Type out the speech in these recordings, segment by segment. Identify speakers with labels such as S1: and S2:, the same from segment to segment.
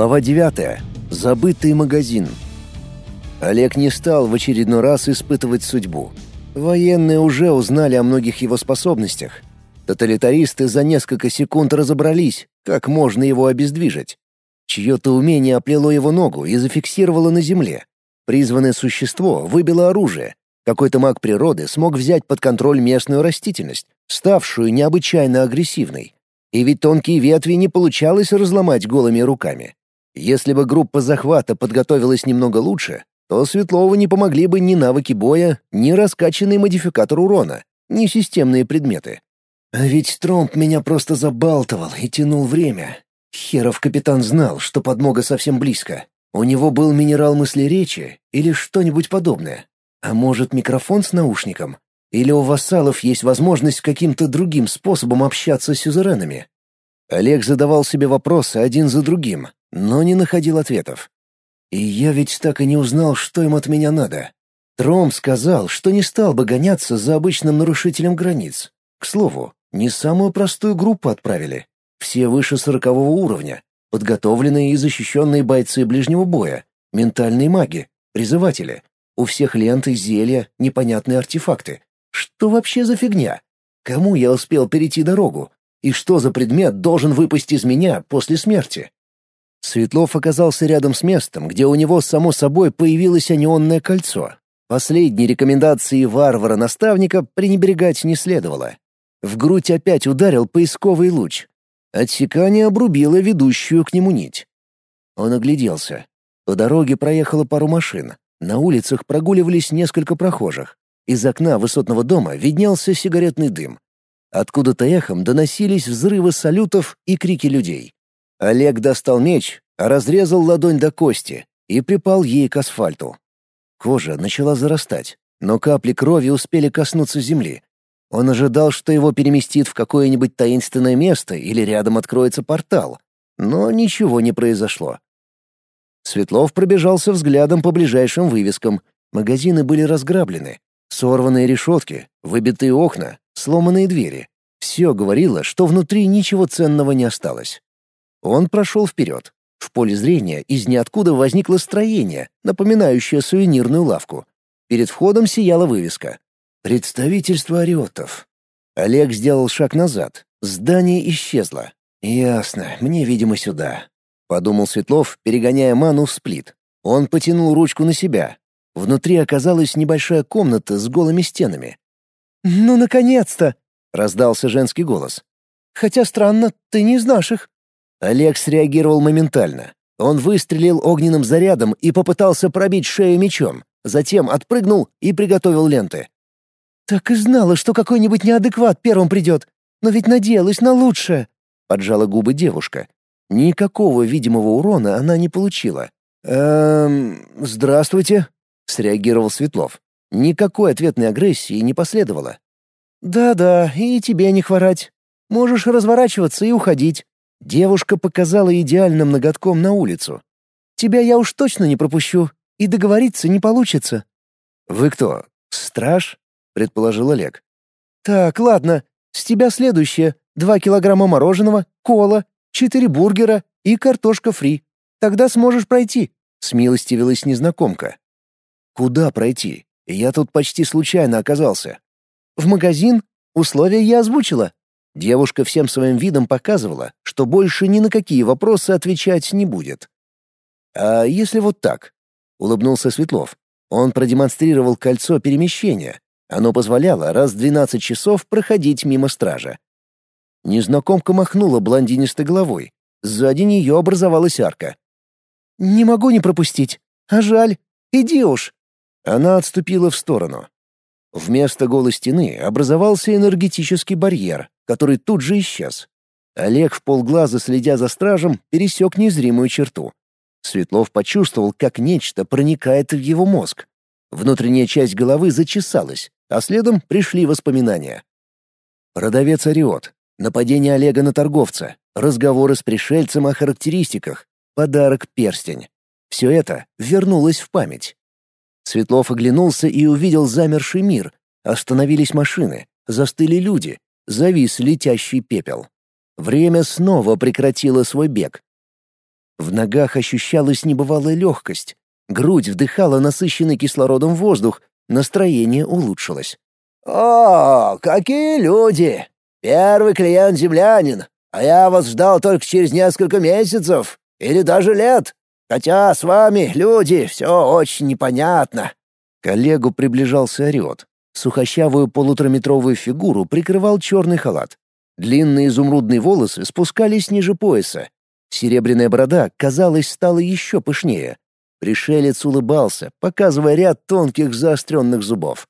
S1: Глава 9. Забытый магазин. Олег не стал в очередной раз испытывать судьбу. Военные уже узнали о многих его способностях. Тоталитаристы за несколько секунд разобрались, как можно его обездвижить. Чье-то умение оплело его ногу и зафиксировало на земле. Призванное существо выбило оружие. Какой-то маг природы смог взять под контроль местную растительность, ставшую необычайно агрессивной. И ведь тонкие ветви не получалось разломать голыми руками. Если бы группа захвата подготовилась немного лучше, то Светлову не помогли бы ни навыки боя, ни раскачанный модификатор урона, ни системные предметы. А ведь Тромп меня просто забалтывал и тянул время. Херов капитан знал, что подмога совсем близко. У него был минерал мысли речи или что-нибудь подобное. А может, микрофон с наушником? Или у вассалов есть возможность каким-то другим способом общаться с сюзеренами? Олег задавал себе вопросы один за другим, но не находил ответов. И я ведь так и не узнал, что им от меня надо. Тром сказал, что не стал бы гоняться за обычным нарушителем границ. К слову, не самую простую группу отправили. Все выше сорокового уровня, подготовленные и защищенные бойцы ближнего боя, ментальные маги, призыватели. У всех ленты, зелья, непонятные артефакты. Что вообще за фигня? Кому я успел перейти дорогу? И что за предмет должен выпасть из меня после смерти? Светлов оказался рядом с местом, где у него, само собой, появилось анионное кольцо. Последней рекомендации варвара-наставника пренебрегать не следовало. В грудь опять ударил поисковый луч. Отсекание обрубило ведущую к нему нить. Он огляделся. По дороге проехала пару машин. На улицах прогуливались несколько прохожих. Из окна высотного дома виднелся сигаретный дым. Откуда-то эхом доносились взрывы салютов и крики людей. Олег достал меч, разрезал ладонь до кости и припал ей к асфальту. Кожа начала зарастать, но капли крови успели коснуться земли. Он ожидал, что его переместит в какое-нибудь таинственное место или рядом откроется портал, но ничего не произошло. Светлов пробежался взглядом по ближайшим вывескам. Магазины были разграблены, Сорванные решетки, выбитые окна, сломанные двери. Все говорило, что внутри ничего ценного не осталось. Он прошел вперед. В поле зрения из ниоткуда возникло строение, напоминающее сувенирную лавку. Перед входом сияла вывеска. «Представительство ариотов». Олег сделал шаг назад. Здание исчезло. «Ясно, мне, видимо, сюда», — подумал Светлов, перегоняя ману в сплит. Он потянул ручку на себя, Внутри оказалась небольшая комната с голыми стенами.
S2: «Ну, наконец-то!»
S1: — раздался женский голос.
S2: «Хотя странно, ты не из наших».
S1: Олег среагировал моментально. Он выстрелил огненным зарядом и попытался пробить шею мечом, затем отпрыгнул и приготовил ленты.
S2: «Так и знала, что какой-нибудь неадекват первым придет, но ведь надеялась на лучшее», —
S1: поджала губы девушка. Никакого видимого урона она не получила. «Эм, здравствуйте», среагировал Светлов. Никакой ответной агрессии не последовало.
S2: «Да-да, и тебе не хворать. Можешь разворачиваться и уходить».
S1: Девушка показала идеальным ноготком на улицу.
S2: «Тебя я уж точно не пропущу, и договориться не получится».
S1: «Вы кто, страж?» — предположил Олег.
S2: «Так, ладно, с тебя следующее. Два килограмма мороженого, кола, четыре бургера и картошка фри. Тогда сможешь пройти», — смилостивилась незнакомка.
S1: Куда пройти? Я тут почти случайно оказался.
S2: В магазин? Условия я озвучила.
S1: Девушка всем своим видом показывала, что больше ни на какие вопросы отвечать не будет. «А если вот так?» — улыбнулся Светлов. Он продемонстрировал кольцо перемещения. Оно позволяло раз в двенадцать часов проходить мимо стража. Незнакомка махнула блондинистой головой. Сзади нее образовалась арка.
S2: «Не могу не пропустить. А жаль. Иди уж».
S1: Она отступила в сторону. Вместо голой стены образовался энергетический барьер, который тут же исчез. Олег в полглаза, следя за стражем, пересек незримую черту. Светлов почувствовал, как нечто проникает в его мозг. Внутренняя часть головы зачесалась, а следом пришли воспоминания. Продавец Ариот, нападение Олега на торговца, разговоры с пришельцем о характеристиках, подарок перстень. Все это вернулось в память. Светлов оглянулся и увидел замерший мир. Остановились машины, застыли люди, завис летящий пепел. Время снова прекратило свой бег. В ногах ощущалась небывалая легкость. Грудь вдыхала насыщенный кислородом воздух, настроение улучшилось.
S2: «О, какие люди! Первый клиент землянин, а я вас ждал только через несколько месяцев или даже лет. Хотя с вами, люди, все очень непонятно».
S1: коллегу приближался орет. Сухощавую полутораметровую фигуру прикрывал черный халат. Длинные изумрудные волосы спускались ниже пояса. Серебряная борода, казалось, стала еще пышнее. Пришелец улыбался, показывая ряд тонких заостренных зубов.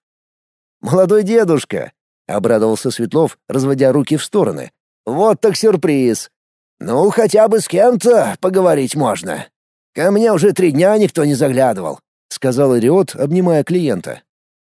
S1: «Молодой дедушка!» — обрадовался Светлов, разводя руки в стороны. «Вот так сюрприз! Ну, хотя бы с кем-то поговорить можно. Ко мне уже три дня никто не заглядывал», — сказал Ириот, обнимая клиента.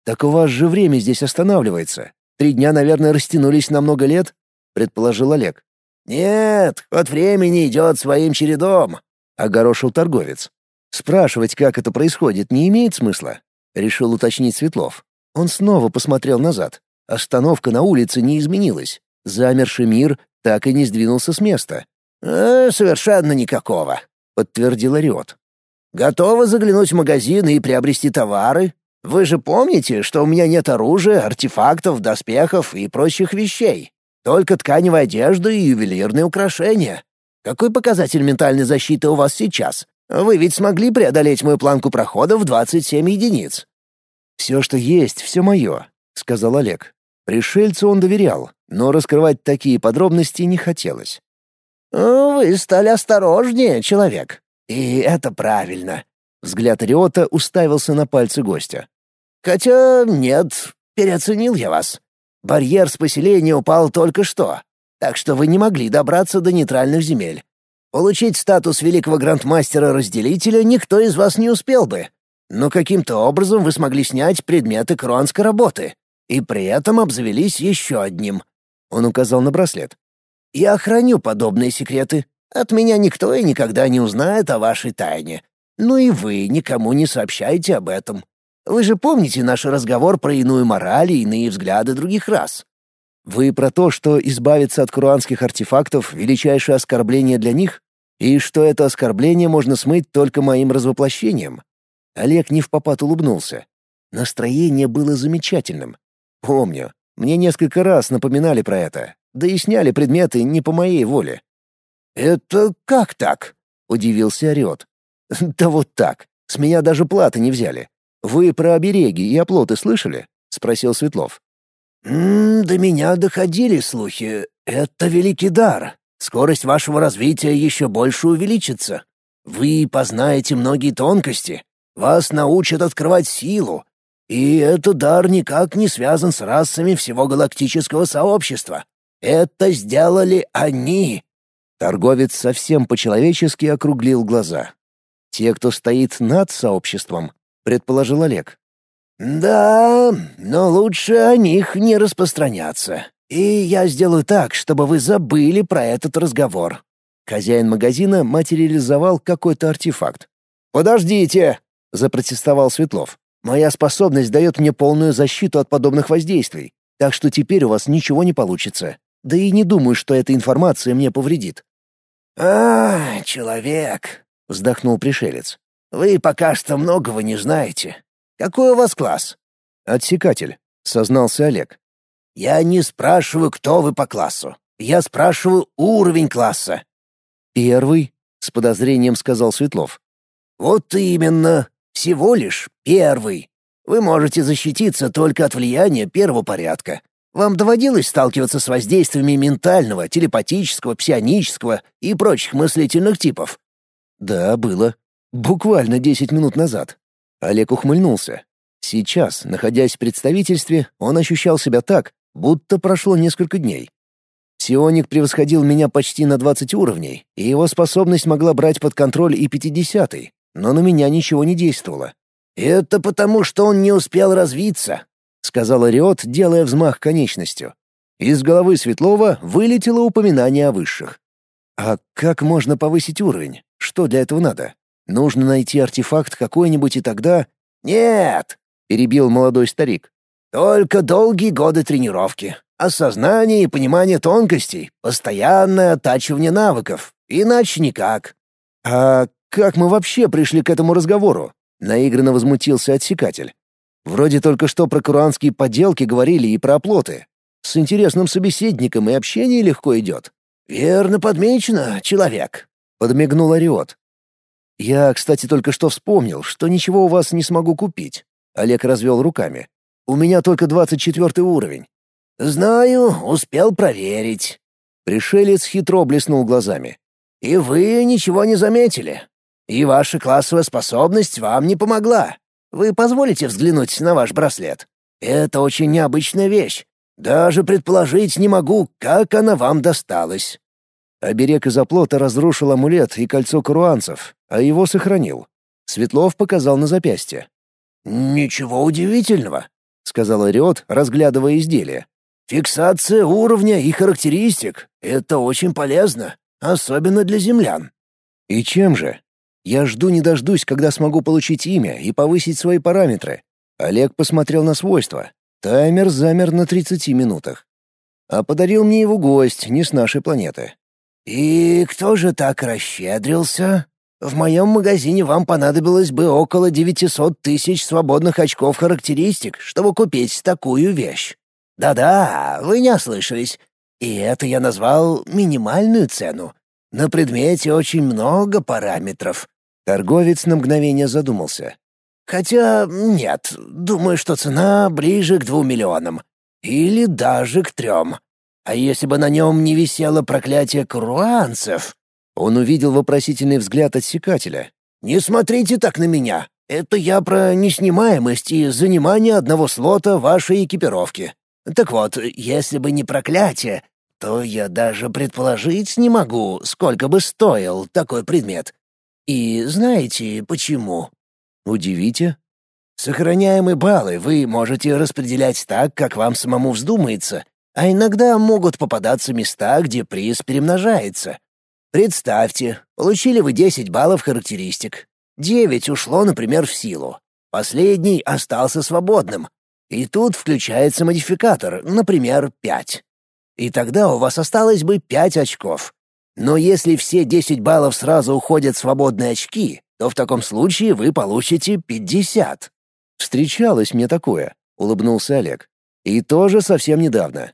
S1: «Так у вас же время здесь останавливается. Три дня, наверное, растянулись на много лет?» — предположил Олег.
S2: «Нет, ход времени идет своим чередом», — огорошил торговец.
S1: «Спрашивать, как это происходит, не имеет смысла», — решил уточнить Светлов. Он снова посмотрел назад. Остановка на улице не изменилась. Замерший мир так и не сдвинулся с места.
S2: «Э, «Совершенно никакого», — подтвердил Ориот. «Готовы заглянуть в магазин и приобрести товары? Вы же помните, что у меня нет оружия, артефактов, доспехов и прочих вещей. Только тканевая одежда и ювелирные украшения. Какой показатель ментальной защиты у вас сейчас? Вы ведь смогли преодолеть мою планку прохода в 27 единиц».
S1: «Все, что есть, все мое», — сказал Олег. Пришельцу он доверял, но раскрывать такие подробности не хотелось.
S2: «Вы стали осторожнее, человек. И это правильно».
S1: Взгляд Риота уставился на пальцы гостя.
S2: «Хотя нет, переоценил я вас. Барьер с поселения упал только что, так что вы не могли добраться до нейтральных земель. Получить статус великого грандмастера-разделителя никто из вас не успел бы. Но каким-то образом вы смогли снять предметы круанской работы, и при этом обзавелись еще одним. Он указал на браслет. Я храню подобные секреты. От меня никто и никогда не узнает о вашей тайне. Ну и вы никому не сообщайте об этом. Вы же помните наш разговор про иную мораль и иные взгляды других рас?
S1: Вы про то, что избавиться от круанских артефактов — величайшее оскорбление для них? И что это оскорбление можно смыть только моим развоплощением? Олег не в попад улыбнулся. Настроение было замечательным. Помню, мне несколько раз напоминали про это, да и сняли предметы не по моей воле.
S2: «Это как так?» — удивился Орет.
S1: «Да вот так. С меня даже платы не взяли. Вы про обереги и оплоты слышали?» — спросил Светлов.
S2: «М -м, «До меня доходили слухи. Это великий дар. Скорость вашего развития еще больше увеличится. Вы познаете многие тонкости. Вас научат открывать силу. И этот дар никак не связан с расами всего галактического сообщества. Это сделали они.
S1: Торговец совсем по-человечески округлил глаза. Те, кто стоит над сообществом, предположил Олег.
S2: Да, но лучше о них не распространяться. И я сделаю так, чтобы вы забыли про этот разговор.
S1: Хозяин магазина материализовал какой-то артефакт. «Подождите!» — запротестовал Светлов. «Моя способность дает мне полную защиту от подобных воздействий, так что теперь у вас ничего не получится. Да и не думаю, что эта информация мне повредит».
S2: «А, человек!» — вздохнул пришелец. «Вы пока что многого не знаете. Какой у вас класс?»
S1: «Отсекатель», — сознался Олег.
S2: «Я не спрашиваю, кто вы по классу. Я спрашиваю уровень класса».
S1: «Первый», — с подозрением сказал Светлов.
S2: «Вот именно. Всего лишь первый. Вы можете защититься только от влияния первого порядка. Вам доводилось сталкиваться с воздействиями ментального, телепатического, псионического и прочих мыслительных типов?
S1: Да, было. Буквально десять минут назад. Олег ухмыльнулся. Сейчас, находясь в представительстве, он ощущал себя так, будто прошло несколько дней. Псионик превосходил меня почти на 20 уровней, и его способность могла брать под контроль и пятидесятый но на меня ничего не действовало.
S2: «Это потому, что он не успел развиться», — сказал Ариот, делая взмах конечностью.
S1: Из головы Светлова вылетело упоминание о высших. «А как можно повысить уровень? Что для этого надо? Нужно найти артефакт какой-нибудь и тогда...»
S2: «Нет!» — перебил молодой старик. «Только долгие годы тренировки, осознание и понимание тонкостей, постоянное оттачивание навыков. Иначе никак.
S1: «А как мы вообще пришли к этому разговору?» — наигранно возмутился отсекатель. «Вроде только что про куранские поделки говорили и про оплоты. С интересным собеседником и общение легко идет».
S2: «Верно подмечено, человек», — подмигнул Ариот.
S1: «Я, кстати, только что вспомнил, что ничего у вас не смогу купить». Олег развел руками. «У меня только двадцать четвертый уровень».
S2: «Знаю, успел проверить».
S1: Пришелец хитро блеснул глазами.
S2: «И вы ничего не заметили. И ваша классовая способность вам не помогла. Вы позволите взглянуть на ваш браслет? Это очень необычная вещь. Даже предположить не могу, как она вам досталась».
S1: Оберег из оплота разрушил амулет и кольцо каруанцев, а его сохранил. Светлов показал на запястье.
S2: «Ничего удивительного», — сказал
S1: Ариот, разглядывая изделие.
S2: «Фиксация уровня и характеристик — это очень полезно, особенно для землян».
S1: «И чем же? Я жду не дождусь, когда смогу получить имя и повысить свои параметры». Олег посмотрел на свойства. Таймер замер на 30 минутах. А подарил мне его гость не с нашей планеты.
S2: «И кто же так расщедрился? В моем магазине вам понадобилось бы около 900 тысяч свободных очков характеристик, чтобы купить такую вещь. Да-да, вы не ослышались. И это я назвал минимальную цену. На предмете очень много параметров».
S1: Торговец на мгновение задумался.
S2: Хотя нет, думаю, что цена ближе к двум миллионам. Или даже к трем. А если бы на нем не висело проклятие круанцев?
S1: Он увидел вопросительный взгляд отсекателя.
S2: «Не смотрите так на меня. Это я про неснимаемость и занимание одного слота вашей экипировки. Так вот, если бы не проклятие, то я даже предположить не могу, сколько бы стоил такой предмет. И знаете почему?»
S1: Удивите.
S2: Сохраняемые баллы вы можете распределять так, как вам самому вздумается, а иногда могут попадаться места, где приз перемножается. Представьте, получили вы 10 баллов характеристик. 9 ушло, например, в силу. Последний остался свободным. И тут включается модификатор, например, 5. И тогда у вас осталось бы 5 очков. Но если все 10 баллов сразу уходят в свободные очки, то в таком случае вы получите пятьдесят».
S1: «Встречалось мне такое», — улыбнулся Олег. «И тоже совсем недавно».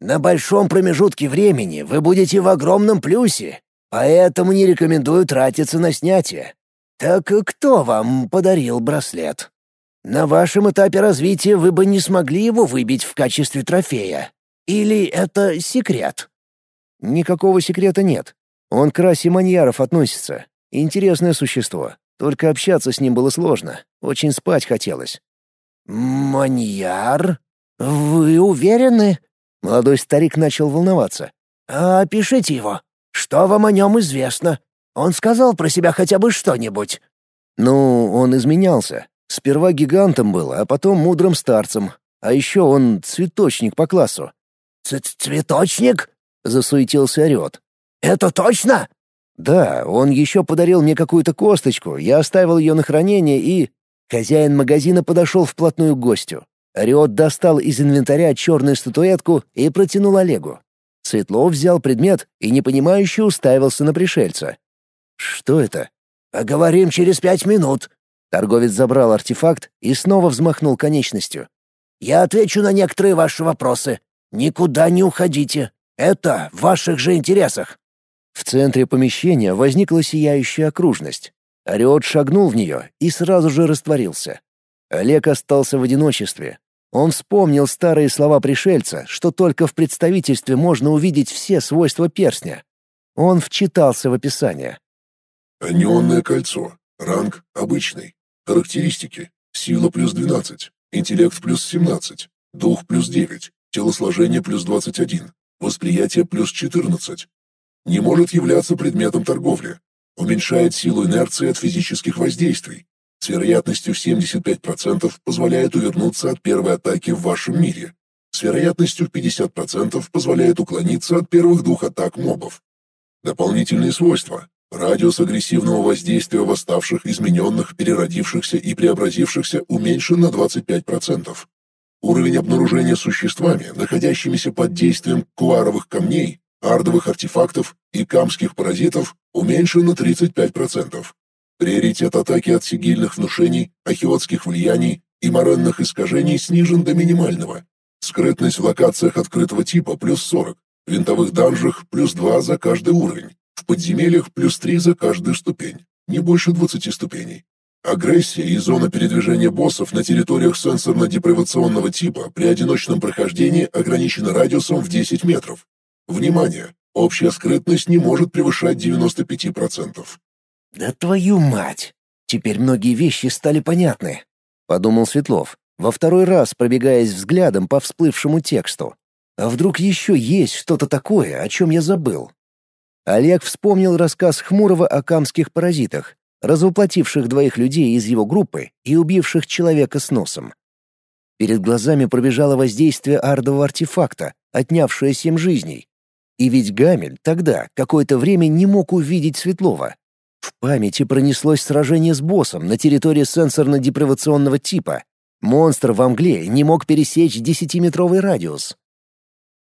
S2: «На большом промежутке времени вы будете в огромном плюсе, поэтому не рекомендую тратиться на снятие. Так кто вам подарил браслет? На вашем этапе развития вы бы не смогли его выбить в качестве трофея. Или это секрет?»
S1: «Никакого секрета нет. Он к расе маньяров относится. Интересное существо. Только общаться с ним было сложно. Очень спать хотелось.
S2: «Маньяр? Вы уверены?»
S1: Молодой старик начал волноваться.
S2: «Опишите его. Что вам о нем известно? Он сказал про себя хотя бы что-нибудь?»
S1: «Ну, он изменялся. Сперва гигантом был, а потом мудрым старцем. А еще он цветочник по классу».
S2: Ц «Цветочник?»
S1: — засуетился Орет.
S2: «Это точно?»
S1: Да, он еще подарил мне какую-то косточку, я оставил ее на хранение и... Хозяин магазина подошел вплотную к гостю. Риот достал из инвентаря черную статуэтку и протянул Олегу. Светлов взял предмет и непонимающе уставился на пришельца. «Что это?»
S2: «Поговорим через пять минут».
S1: Торговец забрал артефакт и снова взмахнул конечностью.
S2: «Я отвечу на некоторые ваши вопросы. Никуда не уходите. Это в ваших же интересах».
S1: В центре помещения возникла сияющая окружность. Ариот шагнул в нее и сразу же растворился. Олег остался в одиночестве. Он вспомнил старые слова пришельца, что только в представительстве можно увидеть все свойства перстня. Он вчитался в описание.
S3: Анионное кольцо. Ранг обычный. Характеристики. Сила плюс 12. Интеллект плюс 17. Дух плюс 9. Телосложение плюс 21. Восприятие плюс 14 не может являться предметом торговли, уменьшает силу инерции от физических воздействий, с вероятностью 75% позволяет увернуться от первой атаки в вашем мире, с вероятностью 50% позволяет уклониться от первых двух атак мобов. Дополнительные свойства. Радиус агрессивного воздействия восставших, измененных, переродившихся и преобразившихся уменьшен на 25%. Уровень обнаружения существами, находящимися под действием куаровых камней, ардовых артефактов и камских паразитов уменьшен на 35%. Приоритет атаки от сигильных внушений, ахиотских влияний и моренных искажений снижен до минимального. Скрытность в локациях открытого типа плюс 40, в винтовых данжах плюс 2 за каждый уровень, в подземельях плюс 3 за каждую ступень, не больше 20 ступеней. Агрессия и зона передвижения боссов на территориях сенсорно-депривационного типа при одиночном прохождении ограничена радиусом в 10 метров. Внимание! Общая скрытность не может превышать 95%.
S1: «Да твою мать! Теперь многие вещи стали понятны», — подумал Светлов, во второй раз пробегаясь взглядом по всплывшему тексту. «А вдруг еще есть что-то такое, о чем я забыл?» Олег вспомнил рассказ Хмурого о камских паразитах, развоплотивших двоих людей из его группы и убивших человека с носом. Перед глазами пробежало воздействие ардового артефакта, отнявшее семь жизней. И ведь Гамель тогда какое-то время не мог увидеть Светлова. В памяти пронеслось сражение с боссом на территории сенсорно-депривационного типа. Монстр во мгле не мог пересечь десятиметровый радиус.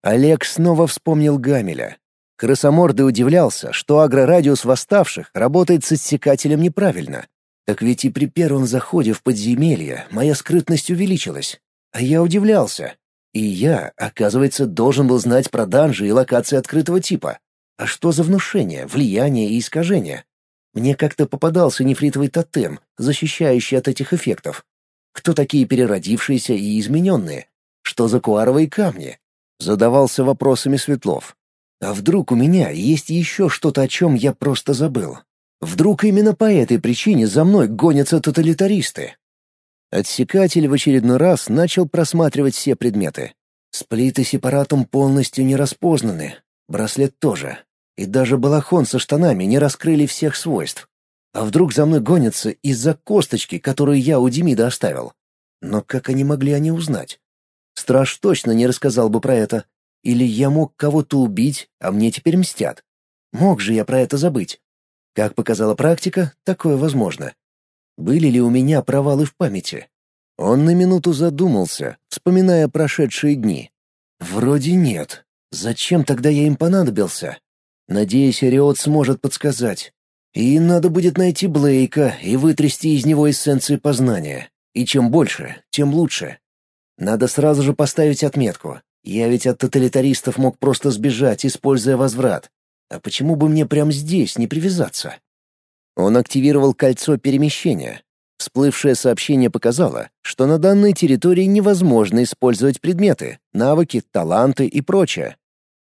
S1: Олег снова вспомнил Гамеля, Крысомордый удивлялся, что агрорадиус восставших работает с отсекателем неправильно. Так ведь и при первом заходе в подземелье моя скрытность увеличилась. А я удивлялся. И я, оказывается, должен был знать про данжи и локации открытого типа. А что за внушение, влияние и искажение? Мне как-то попадался нефритовый тотем, защищающий от этих эффектов. Кто такие переродившиеся и измененные? Что за куаровые камни? Задавался вопросами Светлов. А вдруг у меня есть еще что-то, о чем я просто забыл? Вдруг именно по этой причине за мной гонятся тоталитаристы? Отсекатель в очередной раз начал просматривать все предметы. Сплит и сепаратум полностью не распознаны, браслет тоже. И даже балахон со штанами не раскрыли всех свойств. А вдруг за мной гонятся из-за косточки, которую я у Демида оставил? Но как они могли они узнать? Страж точно не рассказал бы про это. Или я мог кого-то убить, а мне теперь мстят? Мог же я про это забыть? Как показала практика, такое возможно. Были ли у меня провалы в памяти? Он на минуту задумался, вспоминая прошедшие дни. Вроде нет. Зачем тогда я им понадобился? Надеюсь, Ариот сможет подсказать. И надо будет найти Блейка и вытрясти из него эссенции познания. И чем больше, тем лучше. Надо сразу же поставить отметку. Я ведь от тоталитаристов мог просто сбежать, используя возврат. А почему бы мне прямо здесь не привязаться? Он активировал кольцо перемещения. Всплывшее сообщение показало, что на данной территории невозможно использовать предметы, навыки, таланты и прочее.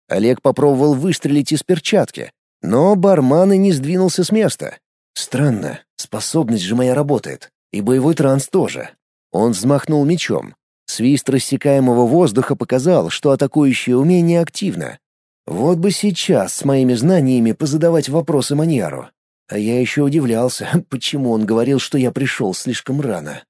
S1: Олег попробовал выстрелить из перчатки, но барман и не сдвинулся с места. Странно, способность же моя работает, и боевой транс тоже. Он взмахнул мечом, Свист рассекаемого воздуха показал, что атакующее умение активно. Вот бы сейчас с моими знаниями позадавать вопросы Маньяру. А я еще удивлялся, почему он говорил, что я пришел слишком рано.